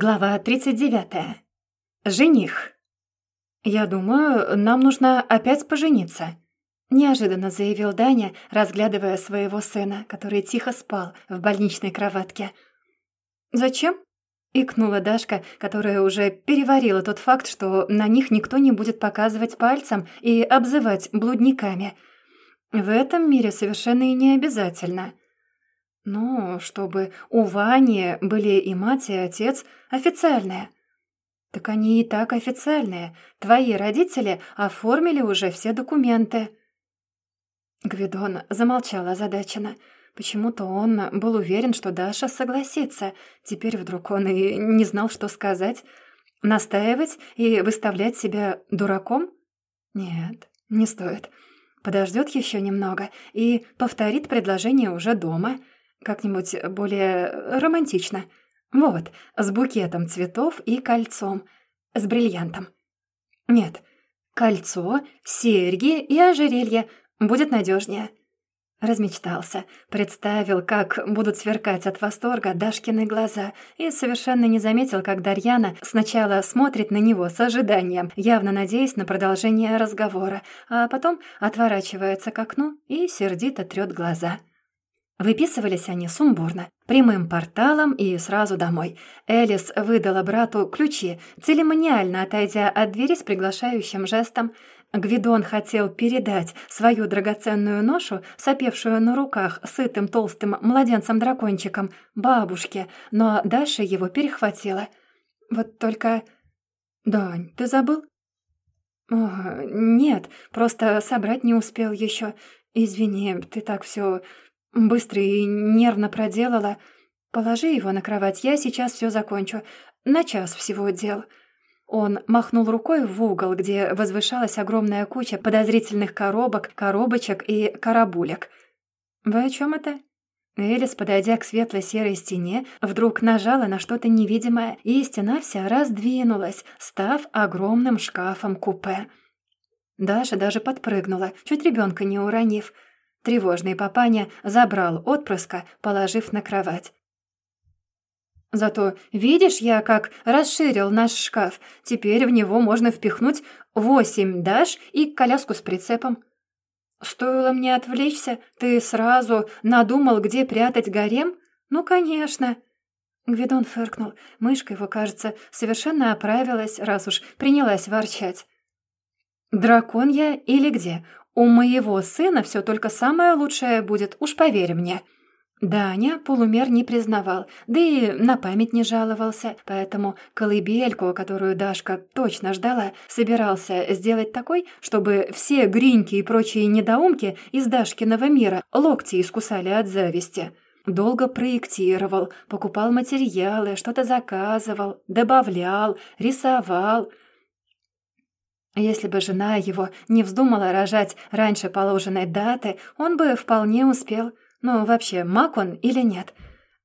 Глава 39. Жених. «Я думаю, нам нужно опять пожениться», — неожиданно заявил Даня, разглядывая своего сына, который тихо спал в больничной кроватке. «Зачем?» — икнула Дашка, которая уже переварила тот факт, что на них никто не будет показывать пальцем и обзывать блудниками. В этом мире совершенно и не обязательно — ну, чтобы у Вани были и мать, и отец официальные. Так они и так официальные. Твои родители оформили уже все документы. Гвидон замолчал озадаченно. Почему-то он был уверен, что Даша согласится. Теперь вдруг он и не знал, что сказать. Настаивать и выставлять себя дураком? Нет, не стоит. Подождет еще немного и повторит предложение уже дома — как-нибудь более романтично. Вот, с букетом цветов и кольцом. С бриллиантом. Нет, кольцо, серьги и ожерелье. Будет надежнее. Размечтался, представил, как будут сверкать от восторга Дашкины глаза, и совершенно не заметил, как Дарьяна сначала смотрит на него с ожиданием, явно надеясь на продолжение разговора, а потом отворачивается к окну и сердито трёт глаза. Выписывались они сумбурно, прямым порталом и сразу домой. Элис выдала брату ключи, церемониально отойдя от двери с приглашающим жестом. Гвидон хотел передать свою драгоценную ношу, сопевшую на руках сытым толстым младенцем-дракончиком, бабушке, но Даша его перехватила. Вот только... «Дань, ты забыл?» О, «Нет, просто собрать не успел еще. Извини, ты так все Быстро и нервно проделала. «Положи его на кровать, я сейчас все закончу. На час всего дел». Он махнул рукой в угол, где возвышалась огромная куча подозрительных коробок, коробочек и карабулек. «Вы о чем это?» Элис, подойдя к светло-серой стене, вдруг нажала на что-то невидимое, и стена вся раздвинулась, став огромным шкафом-купе. Даша даже подпрыгнула, чуть ребенка не уронив — Тревожный папаня забрал отпрыска, положив на кровать. «Зато видишь я, как расширил наш шкаф. Теперь в него можно впихнуть восемь даш и коляску с прицепом. Стоило мне отвлечься, ты сразу надумал, где прятать гарем? Ну, конечно». Гвидон фыркнул. Мышка его, кажется, совершенно оправилась, раз уж принялась ворчать. «Дракон я или где? У моего сына все только самое лучшее будет, уж поверь мне». Даня полумер не признавал, да и на память не жаловался, поэтому колыбельку, которую Дашка точно ждала, собирался сделать такой, чтобы все гриньки и прочие недоумки из Дашкиного мира локти искусали от зависти. Долго проектировал, покупал материалы, что-то заказывал, добавлял, рисовал — если бы жена его не вздумала рожать раньше положенной даты, он бы вполне успел. Ну, вообще, маг он или нет?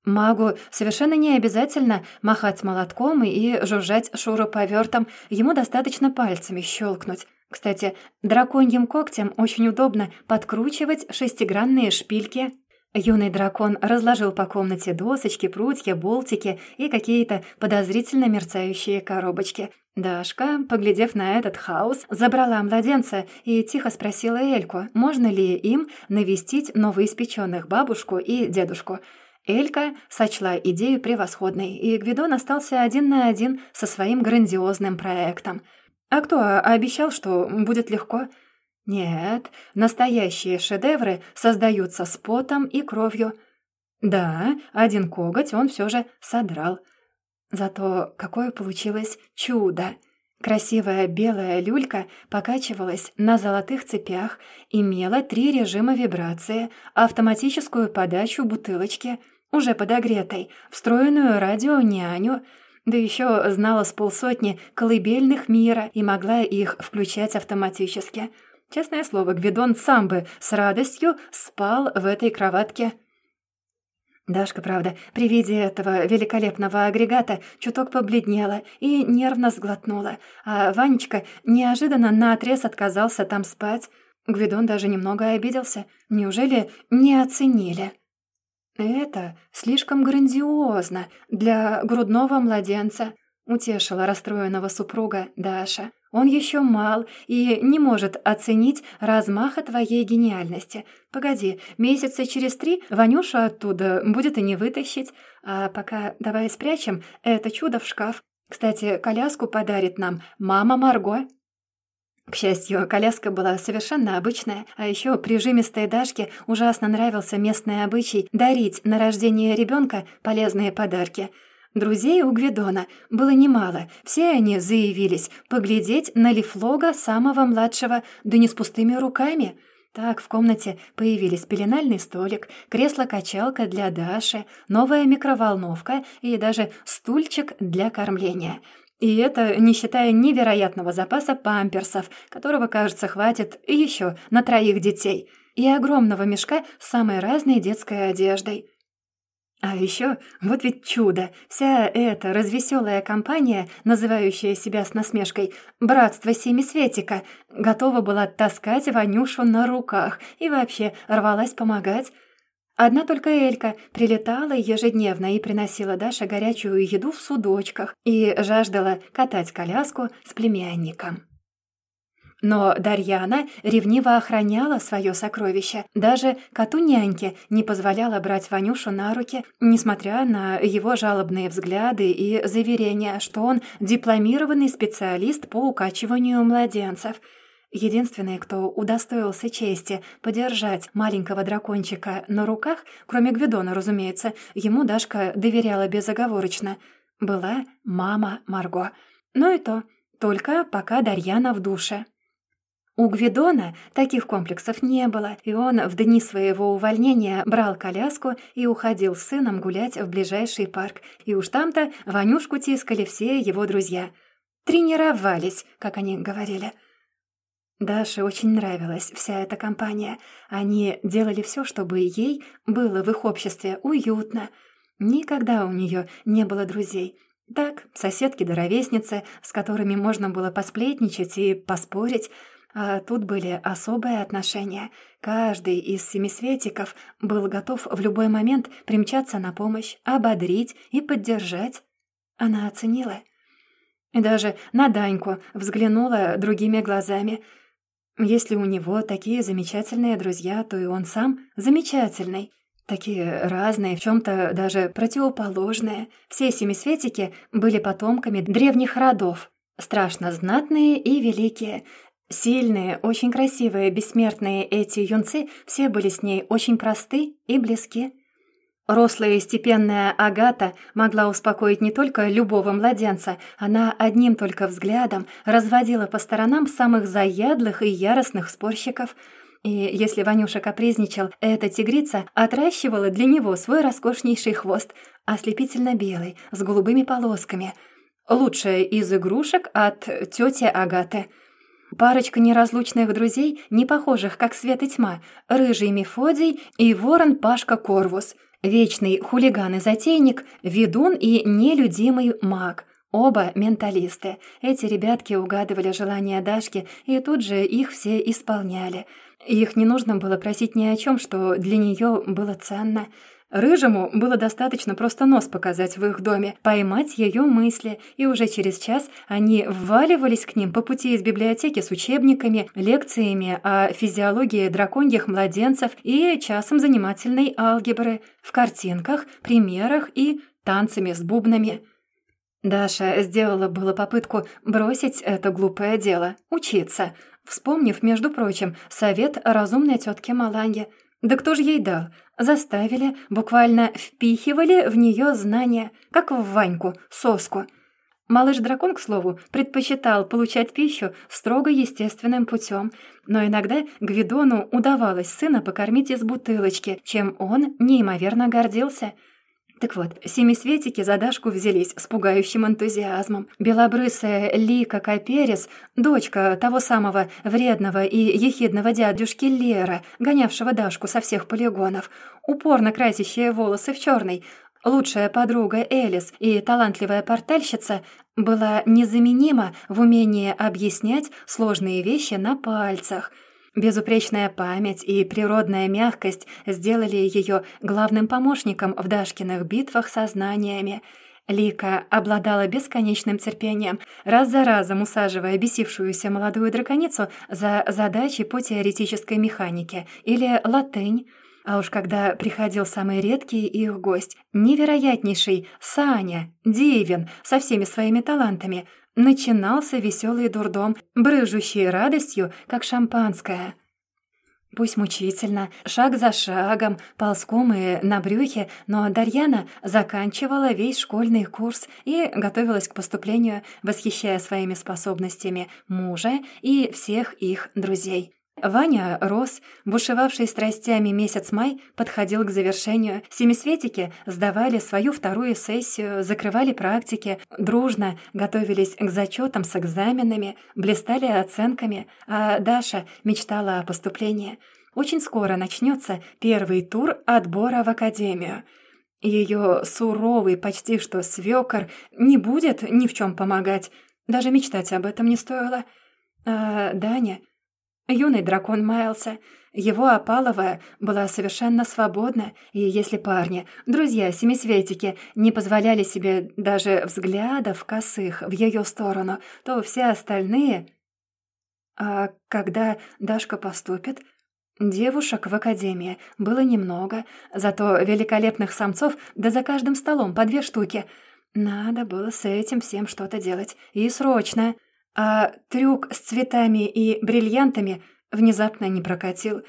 Магу совершенно не обязательно махать молотком и жужжать шуруповертом, ему достаточно пальцами щелкнуть. Кстати, драконьим когтем очень удобно подкручивать шестигранные шпильки. Юный дракон разложил по комнате досочки, прутья, болтики и какие-то подозрительно мерцающие коробочки — Дашка, поглядев на этот хаос, забрала младенца и тихо спросила Эльку, можно ли им навестить новоиспеченных бабушку и дедушку. Элька сочла идею превосходной, и Гвидон остался один на один со своим грандиозным проектом. А кто обещал, что будет легко? Нет, настоящие шедевры создаются с потом и кровью. Да, один коготь он все же содрал — Зато какое получилось чудо! Красивая белая люлька покачивалась на золотых цепях, имела три режима вибрации, автоматическую подачу бутылочки, уже подогретой, встроенную радио-няню, да еще знала с полсотни колыбельных мира и могла их включать автоматически. Честное слово, Гвидон сам бы с радостью спал в этой кроватке Дашка, правда, при виде этого великолепного агрегата чуток побледнела и нервно сглотнула, а Ванечка неожиданно наотрез отказался там спать. Гвидон даже немного обиделся. Неужели не оценили? «Это слишком грандиозно для грудного младенца», — утешила расстроенного супруга Даша. «Он еще мал и не может оценить размаха твоей гениальности. Погоди, месяца через три Ванюшу оттуда будет и не вытащить. А пока давай спрячем это чудо в шкаф. Кстати, коляску подарит нам мама Марго». К счастью, коляска была совершенно обычная, а еще прижимистой Дашке ужасно нравился местный обычай дарить на рождение ребенка полезные подарки. Друзей у Гвидона было немало, все они заявились поглядеть на Лифлога самого младшего, да не с пустыми руками. Так в комнате появились пеленальный столик, кресло-качалка для Даши, новая микроволновка и даже стульчик для кормления — и это не считая невероятного запаса памперсов, которого, кажется, хватит еще на троих детей, и огромного мешка с самой разной детской одеждой. А еще, вот ведь чудо, вся эта развеселая компания, называющая себя с насмешкой «Братство Семисветика», готова была таскать Ванюшу на руках и вообще рвалась помогать. Одна только Элька прилетала ежедневно и приносила Даше горячую еду в судочках и жаждала катать коляску с племянником. Но Дарьяна ревниво охраняла свое сокровище. Даже коту-няньке не позволяла брать Ванюшу на руки, несмотря на его жалобные взгляды и заверения, что он дипломированный специалист по укачиванию младенцев – Единственный, кто удостоился чести подержать маленького дракончика на руках, кроме Гвидона, разумеется, ему Дашка доверяла безоговорочно, была мама Марго. Но и то, только пока Дарьяна в душе. У Гвидона таких комплексов не было, и он в дни своего увольнения брал коляску и уходил с сыном гулять в ближайший парк. И уж там-то Ванюшку тискали все его друзья. «Тренировались», как они говорили. Даше очень нравилась вся эта компания. Они делали все, чтобы ей было в их обществе уютно. Никогда у нее не было друзей. Так, соседки да ровесницы, с которыми можно было посплетничать и поспорить. А тут были особые отношения. Каждый из семисветиков был готов в любой момент примчаться на помощь, ободрить и поддержать. Она оценила. И даже на Даньку взглянула другими глазами – если у него такие замечательные друзья, то и он сам замечательный. Такие разные, в чем-то даже противоположные. Все семисветики были потомками древних родов. Страшно знатные и великие. Сильные, очень красивые, бессмертные эти юнцы все были с ней очень просты и близки. Рослая и степенная Агата могла успокоить не только любого младенца, она одним только взглядом разводила по сторонам самых заядлых и яростных спорщиков. И если Ванюша капризничал, эта тигрица отращивала для него свой роскошнейший хвост, ослепительно белый, с голубыми полосками. Лучшая из игрушек от тети Агаты — Парочка неразлучных друзей, не похожих как свет и тьма, рыжий Мефодий и ворон Пашка Корвус — Вечный хулиган и затейник, ведун и нелюдимый маг. Оба менталисты. Эти ребятки угадывали желания Дашки и тут же их все исполняли. Их не нужно было просить ни о чем, что для нее было ценно — Рыжему было достаточно просто нос показать в их доме, поймать ее мысли, и уже через час они вваливались к ним по пути из библиотеки с учебниками, лекциями о физиологии драконьих младенцев и часом занимательной алгебры, в картинках, примерах и танцами с бубнами. Даша сделала было попытку бросить это глупое дело, учиться, вспомнив, между прочим, совет разумной тетки Маланьи. Да кто же ей дал? Заставили, буквально впихивали в нее знания, как в Ваньку, соску. Малыш-дракон, к слову, предпочитал получать пищу строго естественным путем, но иногда Гвидону удавалось сына покормить из бутылочки, чем он неимоверно гордился – так вот, семисветики за Дашку взялись с пугающим энтузиазмом. Белобрысая Лика Каперис, дочка того самого вредного и ехидного дядюшки Лера, гонявшего Дашку со всех полигонов, упорно красящая волосы в черный, лучшая подруга Элис и талантливая портальщица была незаменима в умении объяснять сложные вещи на пальцах – Безупречная память и природная мягкость сделали ее главным помощником в Дашкиных битвах со знаниями. Лика обладала бесконечным терпением, раз за разом усаживая бесившуюся молодую драконицу за задачи по теоретической механике или латынь, а уж когда приходил самый редкий их гость, невероятнейший Саня, Дивин, со всеми своими талантами, начинался веселый дурдом, брыжущий радостью, как шампанское. Пусть мучительно, шаг за шагом, ползком и на брюхе, но Дарьяна заканчивала весь школьный курс и готовилась к поступлению, восхищая своими способностями мужа и всех их друзей. Ваня рос, бушевавший страстями месяц май подходил к завершению. Семисветики сдавали свою вторую сессию, закрывали практики, дружно готовились к зачетам с экзаменами, блистали оценками, а Даша мечтала о поступлении. Очень скоро начнется первый тур отбора в академию. Ее суровый, почти что свекор, не будет ни в чем помогать. Даже мечтать об этом не стоило. А Даня Юный дракон маялся. Его опаловая была совершенно свободна, и если парни, друзья-семисветики, не позволяли себе даже взглядов косых в ее сторону, то все остальные... А когда Дашка поступит, Девушек в академии было немного, зато великолепных самцов да за каждым столом по две штуки. Надо было с этим всем что-то делать. И срочно. А трюк с цветами и бриллиантами внезапно не прокатил.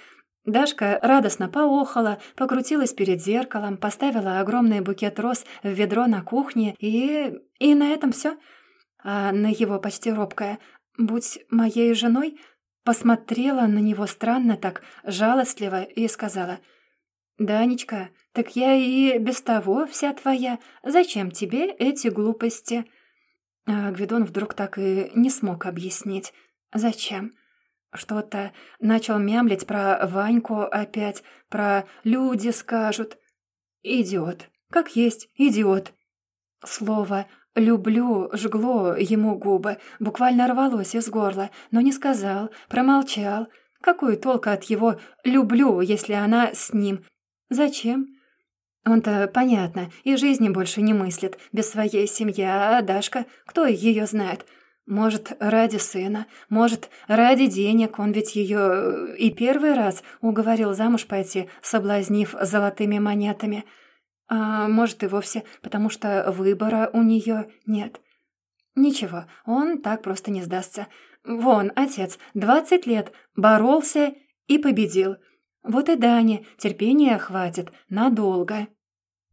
Дашка радостно поохала, покрутилась перед зеркалом, поставила огромный букет роз в ведро на кухне и... и на этом все. А на его почти робкое «Будь моей женой» посмотрела на него странно так, жалостливо и сказала «Данечка, так я и без того вся твоя. Зачем тебе эти глупости?» А Гвидон вдруг так и не смог объяснить. Зачем? Что-то начал мямлить про Ваньку опять, про «люди скажут». Идиот. Как есть, идиот. Слово «люблю» жгло ему губы, буквально рвалось из горла, но не сказал, промолчал. Какой толк от его «люблю», если она с ним? Зачем? Он-то, понятно, и жизни больше не мыслит, без своей семьи, а Дашка, кто ее знает? Может, ради сына, может, ради денег, он ведь ее э, и первый раз уговорил замуж пойти, соблазнив золотыми монетами. А может, и вовсе, потому что выбора у нее нет. Ничего, он так просто не сдастся. Вон, отец, двадцать лет, боролся и победил. Вот и Дане терпения хватит надолго.